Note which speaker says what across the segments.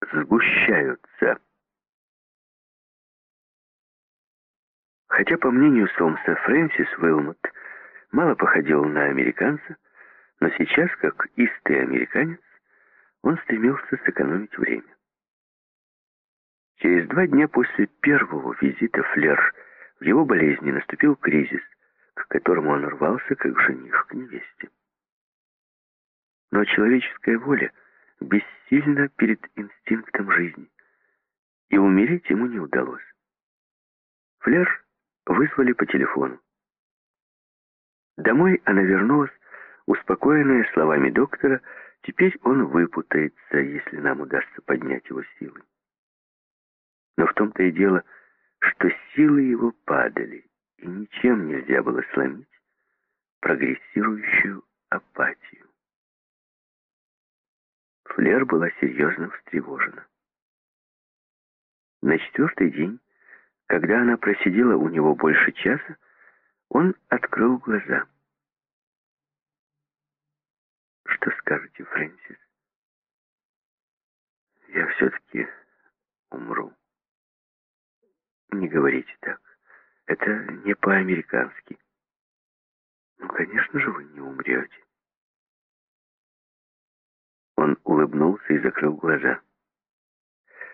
Speaker 1: сгущаются. Хотя, по мнению Сомса, Фрэнсис Уилмот мало походил на американца, но сейчас, как истый американец, он стремился сэкономить время. Через два дня после первого визита Флер в его болезни наступил кризис, к которому он рвался как жених к невесте. Но человеческая воля бессильна перед инстинктом жизни, и умереть ему не удалось. Флер вызвали по телефону. Домой она вернулась, успокоенная словами доктора, теперь он выпутается, если нам удастся поднять его силы. Но в том-то и дело, что силы его падали, и ничем нельзя было сломить прогрессирующую апатию. Флер была серьезно встревожена. На четвертый день, когда она просидела у него больше часа, он открыл глаза. «Что скажете, Фрэнсис?» «Я все-таки умру». «Не говорите так. Это не по-американски». «Ну, конечно же, вы не умрете». Он улыбнулся и закрыл глаза.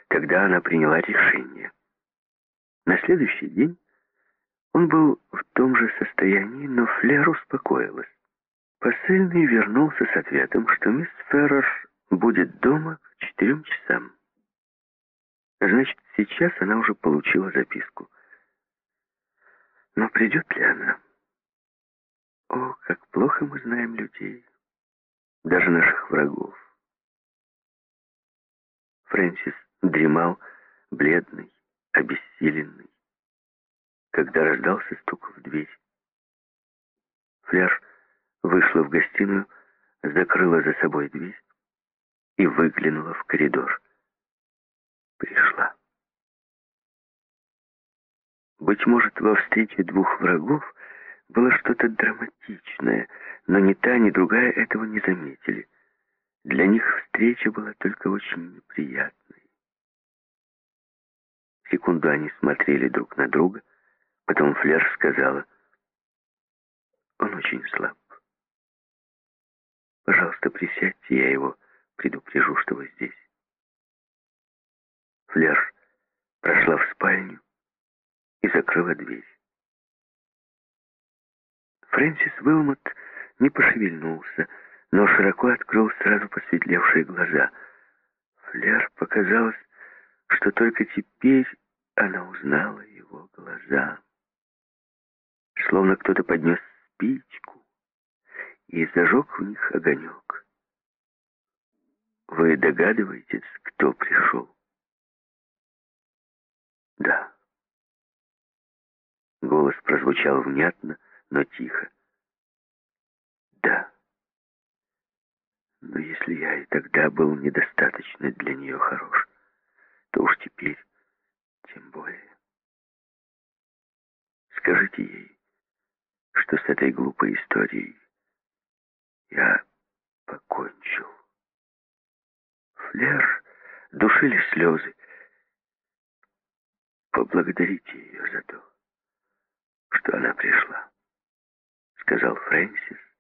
Speaker 1: Тогда она приняла решение. На следующий день он был в том же состоянии, но Флер успокоилась. Посыльный вернулся с ответом, что мисс Феррер будет дома к четырем часам. Значит, сейчас она уже получила записку. Но придет ли она? О, как плохо мы знаем людей, даже наших врагов. Фрэнсис дремал, бледный, обессиленный, когда раздался стук в дверь. Фляж вышла в гостиную, закрыла за собой дверь и выглянула в коридор. Пришла. Быть может, во встрече двух врагов было что-то драматичное, но ни та, ни другая этого не заметили. Для них встреча была только очень неприятной. Секунду они смотрели друг на друга, потом Флер сказала, «Он очень слаб. Пожалуйста, присядьте, я его предупрежу, что вы здесь». Флер прошла в спальню и закрыла дверь. Фрэнсис Уилмот не пошевельнулся, но широко открыл сразу посветлевшие глаза. Флер показалось, что только теперь она узнала его глаза. Словно кто-то поднес спичку и зажег в них огонек. Вы догадываетесь, кто пришел? Да. Голос прозвучал внятно, но тихо. Да. Но если я и тогда был недостаточно для нее хорош, то уж теперь тем более. Скажите ей, что с этой глупой историей я покончил. Флер душили слезы. Поблагодарите ее за то, что она пришла, сказал Фрэнсис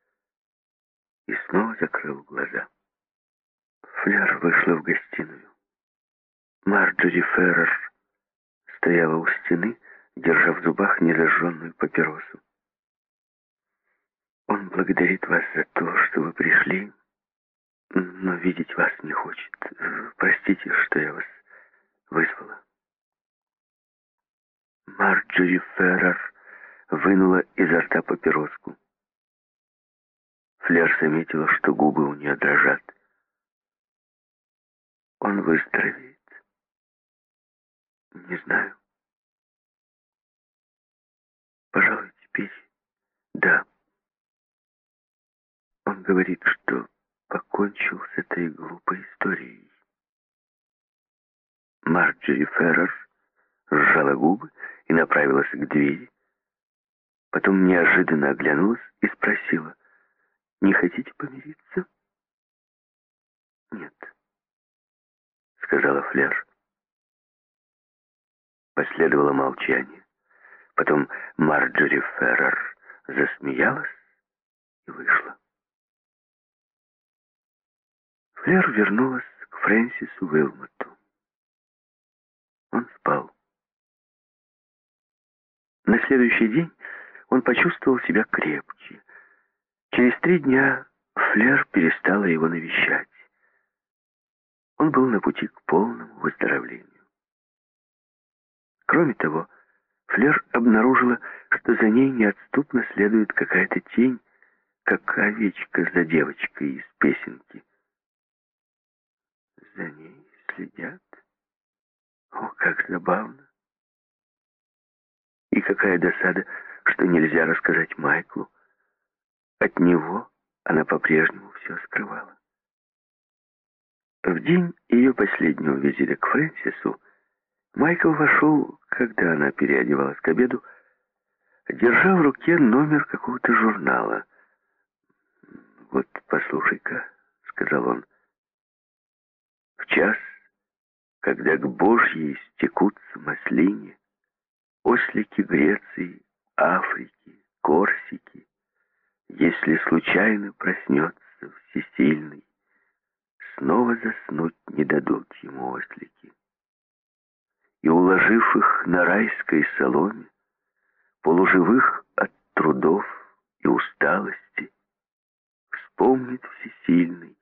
Speaker 1: и снова закрыл глаза. Флер вышла в гостиную. Марджори Феррер стояла у стены, держа в зубах незажженную папиросу. Он благодарит вас за то, что вы пришли, но видеть вас не хочет. Простите, что я вас вызвала. Марджори Феррер вынула изо рта папироску. Флер заметила, что губы у нее дрожат. Он выздоровеет. Не знаю. Пожалуй, теперь да. Он говорит, что покончил с этой глупой историей. Марджери Феррер сжала губы и направилась к двери. Потом неожиданно оглянулась и спросила, «Не хотите помириться?» «Нет», — сказала Флер. Последовало молчание. Потом Марджори Феррер засмеялась и вышла. Флер вернулась к Фрэнсису Уилмоту. Он спал. На следующий день он почувствовал себя крепче. Через три дня Флер перестала его навещать. Он был на пути к полному выздоровлению. Кроме того, Флер обнаружила, что за ней неотступно следует какая-то тень, как овечка за девочкой из песенки. За ней следят? О, как забавно! И какая досада, что нельзя рассказать Майклу. От него она по-прежнему все скрывала. В день ее последнего визита к Фрэнсису Майкл вошел, когда она переодевалась к обеду, держа в руке номер какого-то журнала. «Вот, послушай-ка», — сказал он, — «в час, когда к Божьей стекутся маслине, ослики Греции, Африки, Корсики, если случайно проснется всесильный, снова заснуть не дадут ему ослики. И, уложив их на райской соломе, полуживых от трудов и усталости, вспомнит всесильный,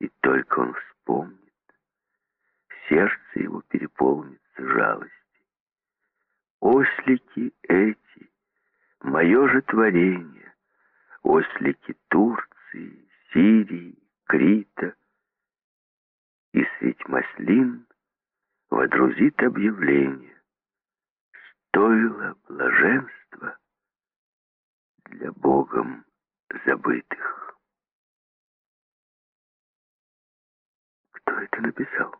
Speaker 1: и только он вспомнит, сердце его переполнится жалостью. Ослики эти, мое же творение, ослики Турции, Сирии, Крита, и средь маслин водрузит объявление. Стоило блаженства для Богом забытых. Кто это написал?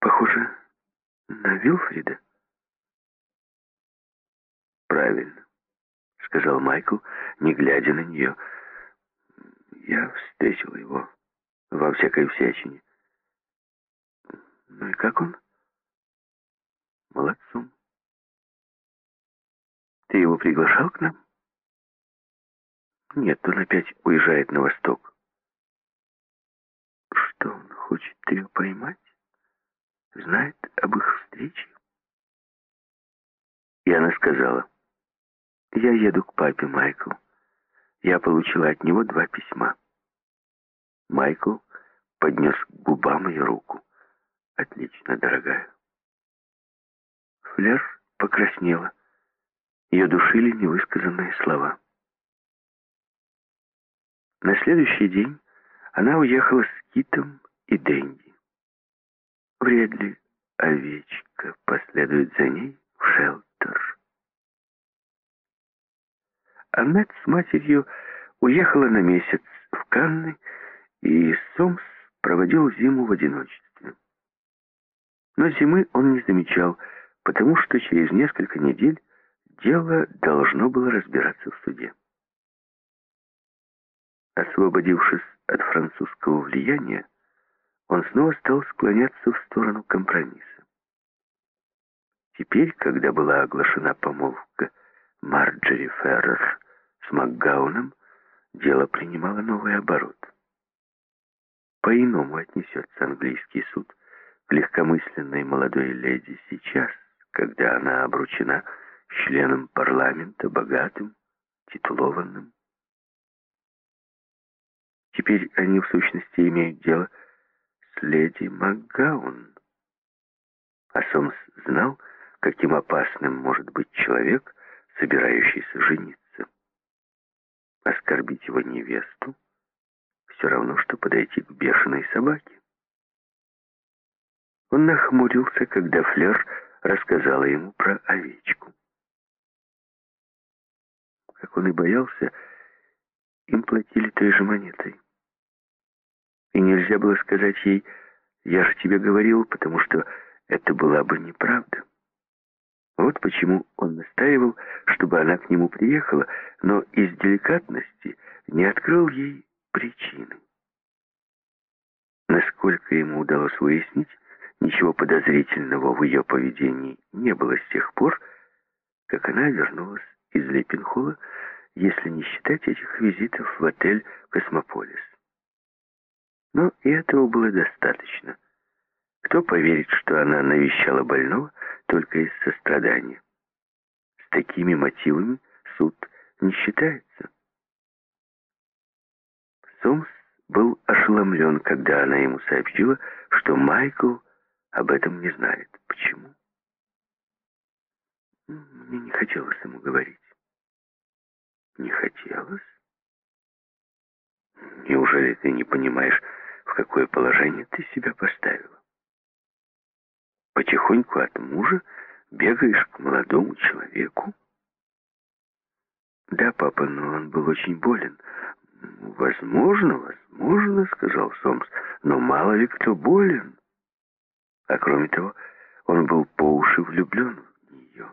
Speaker 1: Похоже, на Вилфрида? Правильно, сказал Майкл, не глядя на нее. Я встретил его во всякой всячине. Ну и как он? Молодцом. Ты его приглашал к нам? Нет, он опять уезжает на восток. Что он хочет ее поймать? Знает об их встрече? И она сказала, я еду к папе, Майкл. Я получила от него два письма. Майкл поднес к губам ее руку. «Отлично, дорогая». Флер покраснела. Ее душили невысказанные слова. На следующий день она уехала с Китом и Дэнди. Вряд ли овечка последует за ней в шелтер. Аннет с матерью уехала на месяц в Канны, и Сомс проводил зиму в одиночестве. Но зимы он не замечал, потому что через несколько недель дело должно было разбираться в суде. Освободившись от французского влияния, он снова стал склоняться в сторону компромисса. Теперь, когда была оглашена помолвка Марджери Феррер с Макгауном, дело принимало новый оборот по-иному отнесется английский суд к легкомысленной молодой леди сейчас, когда она обручена членом парламента, богатым, титулованным. Теперь они в сущности имеют дело с леди Макгаун. А Сомс знал, каким опасным может быть человек, собирающийся жениться. Оскорбить его невесту все равно, что подойти к бешеной собаке. Он нахмурился, когда Флер рассказала ему про овечку. Как он и боялся, им платили той же монетой. И нельзя было сказать ей, я же тебе говорил, потому что это была бы неправда. Вот почему он настаивал, чтобы она к нему приехала, но из деликатности не открыл ей причины. Насколько ему удалось выяснить, ничего подозрительного в ее поведении не было с тех пор, как она вернулась из Лейпенхола, если не считать этих визитов в отель «Космополис». Но и этого было достаточно. Кто поверит, что она навещала больного только из сострадания? С такими мотивами суд не считается. Сомс был ошеломлен, когда она ему сообщила, что Майкл об этом не знает. Почему? Мне не хотелось ему говорить. Не хотелось? Неужели ты не понимаешь, в какое положение ты себя поставила? Потихоньку от мужа бегаешь к молодому человеку? Да, папа, но он был очень болен. Возможно, возможно, сказал Сомс, но мало ли кто болен. А кроме того, он был по уши влюблен в нее.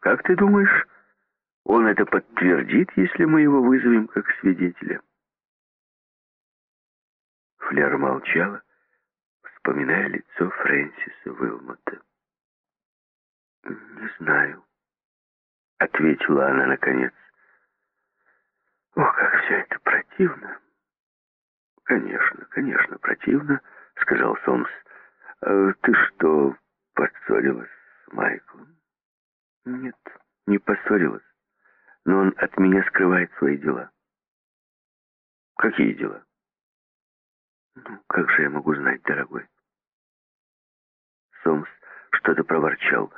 Speaker 1: Как ты думаешь, он это подтвердит, если мы его вызовем как свидетеля? Флер молчала, вспоминая лицо Фрэнсиса Уилмота. «Не знаю», — ответила она наконец. «Ох, как все это противно!» «Конечно, конечно, противно», — сказал Сомс. А «Ты что, поссорилась с Майклом?» «Нет, не поссорилась, но он от меня скрывает свои дела». «Какие дела?» «Ну, как же я могу знать, дорогой?» Сомс что-то проворчал.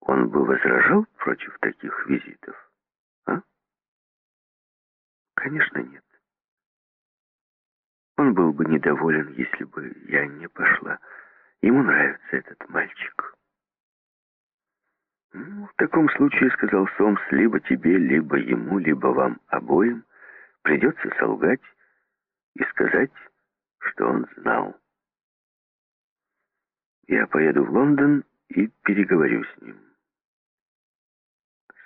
Speaker 1: Он бы возражал против таких визитов, а? Конечно, нет. Он был бы недоволен, если бы я не пошла. Ему нравится этот мальчик. Ну, в таком случае, сказал Сомс, либо тебе, либо ему, либо вам обоим придется солгать и сказать, что он знал. Я поеду в Лондон и переговорю с ним.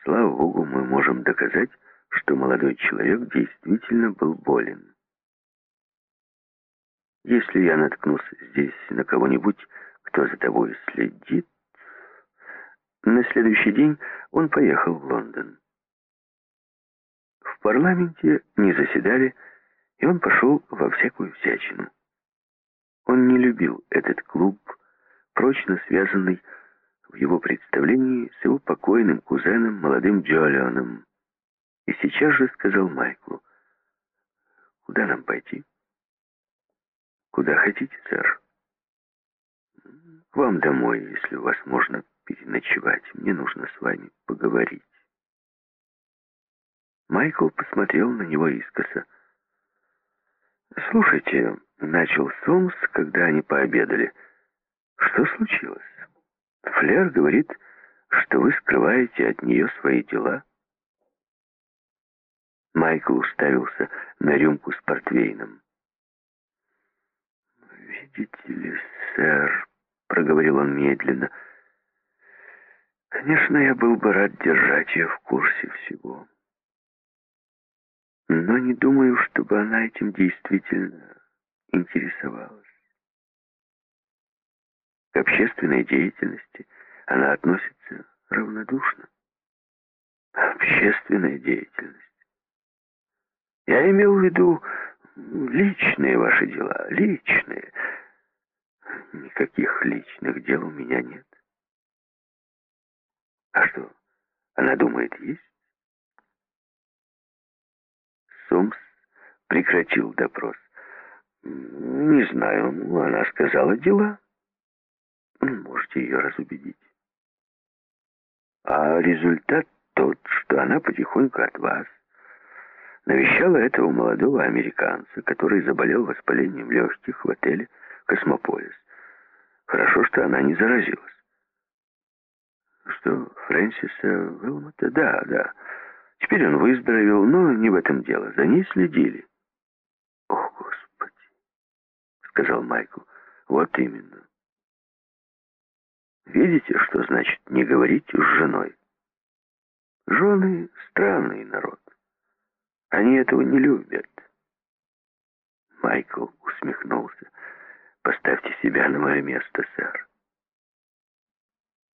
Speaker 1: Слава Богу, мы можем доказать, что молодой человек действительно был болен. Если я наткнусь здесь на кого-нибудь, кто за тобой следит... На следующий день он поехал в Лондон. В парламенте не заседали, и он пошел во всякую всячину. Он не любил этот клуб, прочно связанный в его представлении с его покойным кузеном, молодым Джолионом. И сейчас же сказал Майклу, «Куда нам пойти?» «Куда хотите, сэр?» «К вам домой, если у вас можно переночевать. Мне нужно с вами поговорить». Майкл посмотрел на него искоса. «Слушайте», — начал Сомс, когда они пообедали, — «что случилось? Флер говорит, что вы скрываете от нее свои дела». Майкл уставился на рюмку с портвейном. «Видите ли, сэр», — проговорил он медленно, — «конечно, я был бы рад держать ее в курсе всего» но не думаю, чтобы она этим действительно интересовалась. К общественной деятельности она относится равнодушно. Общественная деятельность. Я имел в виду личные ваши дела, личные. Никаких личных дел у меня нет. А что, она думает, есть? Сомс прекратил допрос. «Не знаю, она сказала дела. Можете ее разубедить. А результат тот, что она потихоньку от вас навещала этого молодого американца, который заболел воспалением легких в отеле «Космополис». Хорошо, что она не заразилась. Что, Фрэнсиса Уилмота? Да, да. Теперь он выздоровел, но не в этом дело. За ней следили. «О, Господи!» — сказал Майкл. «Вот именно. Видите, что значит не говорить с женой? Жены — странный народ. Они этого не любят». Майкл усмехнулся. «Поставьте себя на мое место, сэр.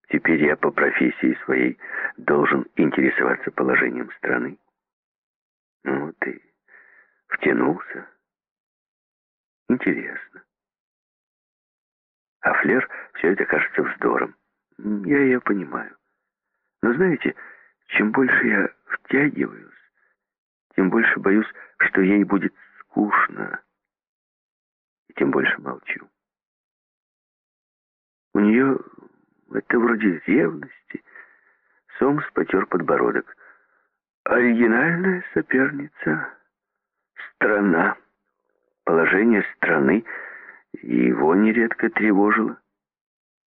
Speaker 1: Теперь я по профессии своей должен интересоваться положением страны. Ну, ты втянулся. Интересно. А Флер все это кажется вздором. Я ее понимаю. Но знаете, чем больше я втягиваюсь, тем больше боюсь, что ей будет скучно, и тем больше молчу. У нее это вроде ревности. Сомс потер подбородок. Оригинальная соперница. Страна. Положение страны его нередко тревожило.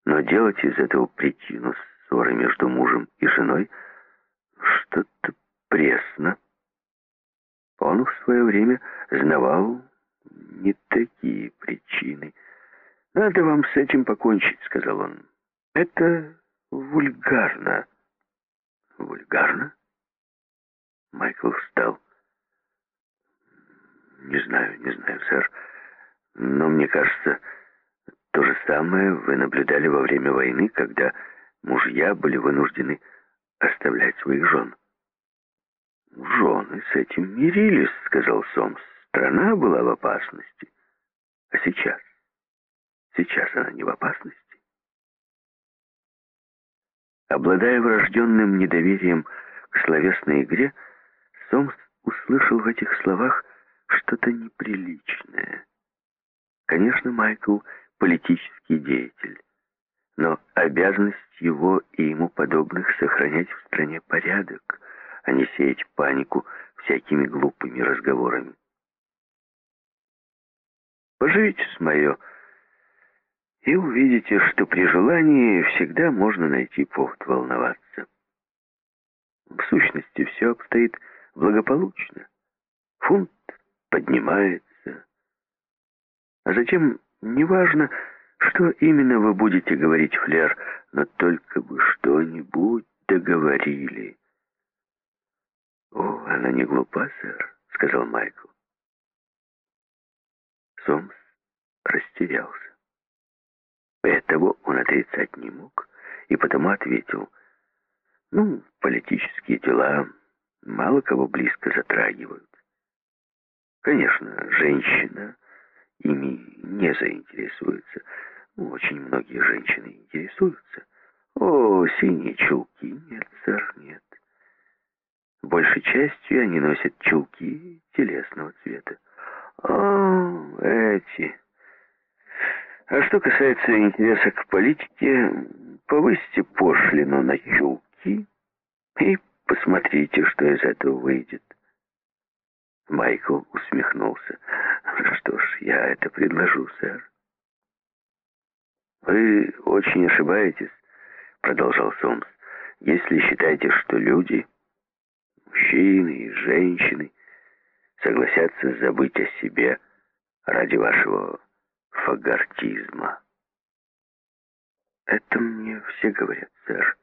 Speaker 1: Но делать из этого причину ссоры между мужем и женой что-то пресно. Он в свое время знавал не такие причины. «Надо вам с этим покончить», — сказал он. «Это вульгарно». «Вульгарно?» Майкл встал. «Не знаю, не знаю, сэр. Но мне кажется, то же самое вы наблюдали во время войны, когда мужья были вынуждены оставлять своих жен». «Жены с этим мирились», — сказал Сомс. «Страна была в опасности. А сейчас? Сейчас она не в опасности?» Обладая врожденным недоверием к словесной игре, Сомс услышал в этих словах что-то неприличное. Конечно, Майкл — политический деятель, но обязанность его и ему подобных сохранять в стране порядок — а не сеять панику всякими глупыми разговорами. Поживите с мое, и увидите, что при желании всегда можно найти повод волноваться. В сущности, все обстоит благополучно. Фунт поднимается. А затем, неважно, что именно вы будете говорить, Флер, но только бы что-нибудь договорили. «О, она не глупа, сэр», — сказал Майкл. Сомс растерялся. Этого он отрицать не мог, и потому ответил, «Ну, политические дела мало кого близко затрагивают. Конечно, женщина ими не заинтересуется. Очень многие женщины интересуются. О, синие чулки, нет, сэр, нет. Большей частью они носят чулки телесного цвета. О, эти. А что касается интереса к политике, повысьте пошлину на чулки и посмотрите, что из этого выйдет. Майкл усмехнулся. Что ж, я это предложу, сэр. Вы очень ошибаетесь, продолжал Сомс, если считаете, что люди мужчины и женщины согласятся забыть о себе ради вашего фагортизма. Это мне все говорят, сэр.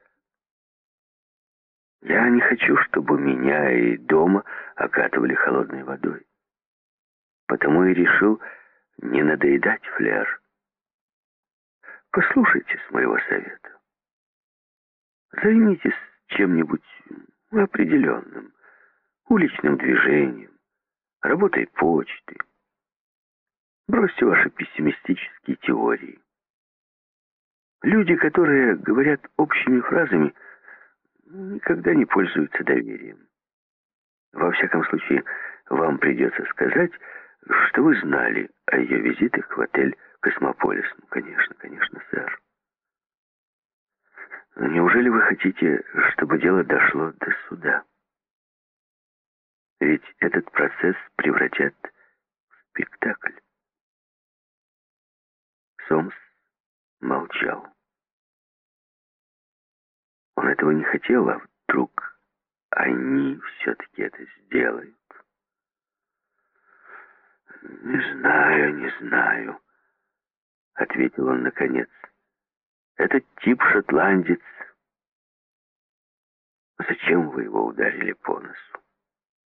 Speaker 1: Я не хочу, чтобы меня и дома окатывали холодной водой. Потому и решил не надоедать фляж. Послушайте с моего совета. Займитесь чем-нибудь определенным, уличным движением, работой почты. Бросьте ваши пессимистические теории. Люди, которые говорят общими фразами, никогда не пользуются доверием. Во всяком случае, вам придется сказать, что вы знали о ее визитах в отель «Космополис». Ну, конечно, конечно, сэр. Но неужели вы хотите, чтобы дело дошло до суда? Ведь этот процесс превратят в спектакль. Сомс молчал. Он этого не хотел, а вдруг они все-таки это сделают. «Не знаю, не знаю», — ответил он наконец. Этот тип шотландец. Зачем вы его ударили по носу?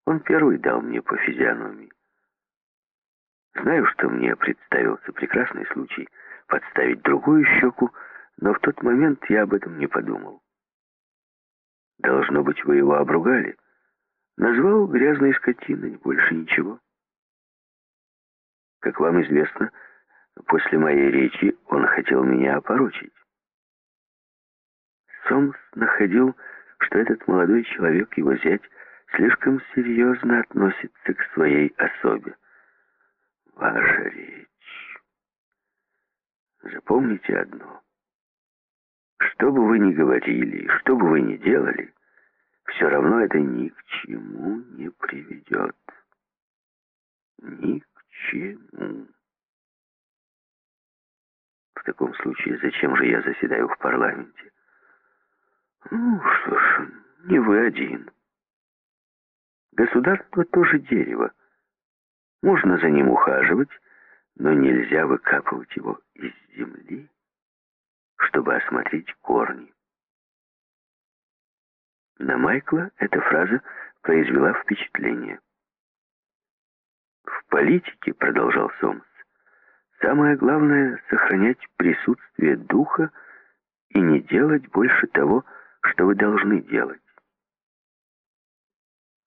Speaker 1: Он первый дал мне по физиономии. Знаю, что мне представился прекрасный случай подставить другую щеку, но в тот момент я об этом не подумал. Должно быть, вы его обругали. Назвал грязной скотиной, больше ничего. Как вам известно, после моей речи он хотел меня опорочить. Сомс находил, что этот молодой человек, его зять, слишком серьезно относится к своей особе. Ваша речь. Запомните одно. Что бы вы ни говорили, что бы вы ни делали, все равно это ни к чему не приведет. Ни к чему. В таком случае, зачем же я заседаю в парламенте? Ну, что ж, не вы один. Государство тоже дерево. Можно за ним ухаживать, но нельзя выкапывать его из земли, чтобы осмотреть корни. На Майкла эта фраза произвела впечатление. В политике, продолжал Сомс, самое главное — сохранять присутствие духа и не делать больше того, что вы должны делать.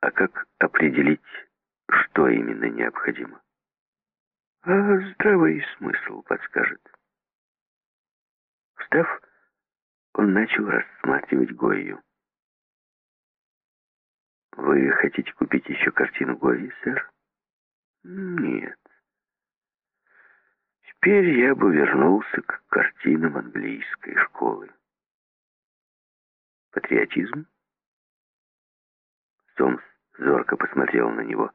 Speaker 1: А как определить, что именно необходимо? А здравый смысл подскажет. Встав, он начал рассматривать Гойю. «Вы хотите купить еще картину Гойи, сэр?» «Нет. Теперь я бы вернулся к картинам английской школы. Патриотизм?» Сомс зорко посмотрел на него.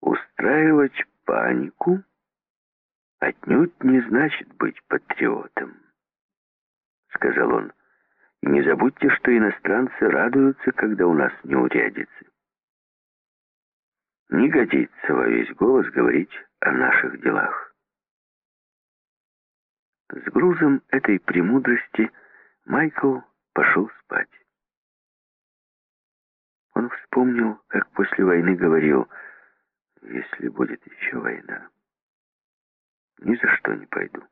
Speaker 1: «Устраивать панику отнюдь не значит быть патриотом», — сказал он. «И не забудьте, что иностранцы радуются, когда у нас неурядицы. Не годится во весь голос говорить о наших делах». С грузом этой премудрости Майкл пошел спать. Он вспомнил, как после войны говорил, если будет еще война, ни за что не пойду.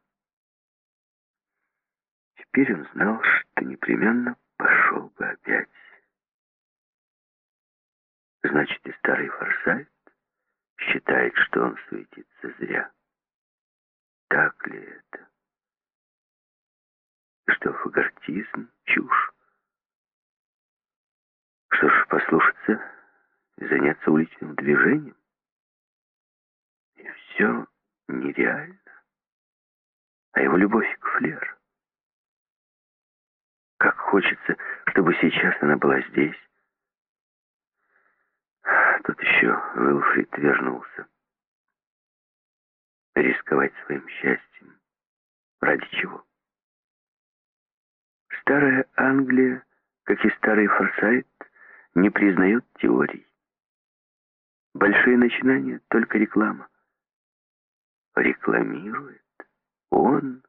Speaker 1: Теперь он знал, что непременно пошел бы опять. Значит, и старый Форсайт считает, что он суетится зря. Так ли это? Что фагортизм — чушь? Что ж, послушаться и заняться уличным движением? И все нереально. А его любовь к Флер. Как хочется, чтобы сейчас она была здесь. Тут еще Уилфрид вернулся. Рисковать своим счастьем. Ради чего? Старая Англия, как и старый Форсайт, не признает теорий. Большие начинания — только реклама. Рекламирует он?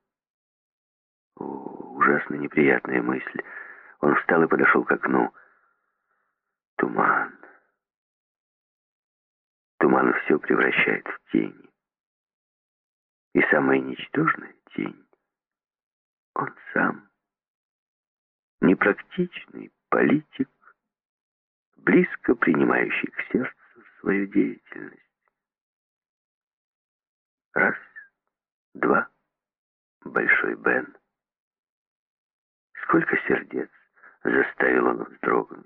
Speaker 1: Ужасно неприятная мысль. Он встал и подошел к окну. Туман. Туман все превращает в тени. И самая ничтожная тень — он сам. Непрактичный политик, близко принимающий к сердцу свою деятельность. Раз, два, Большой Бен. Сколько сердец заставил он вздрогнуть.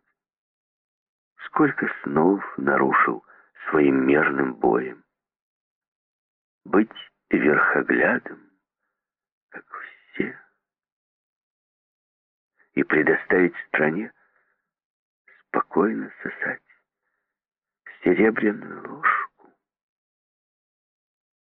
Speaker 1: Сколько снов нарушил своим мерным боем. Быть верхоглядом, как все, и предоставить стране спокойно сосать серебряную ложь.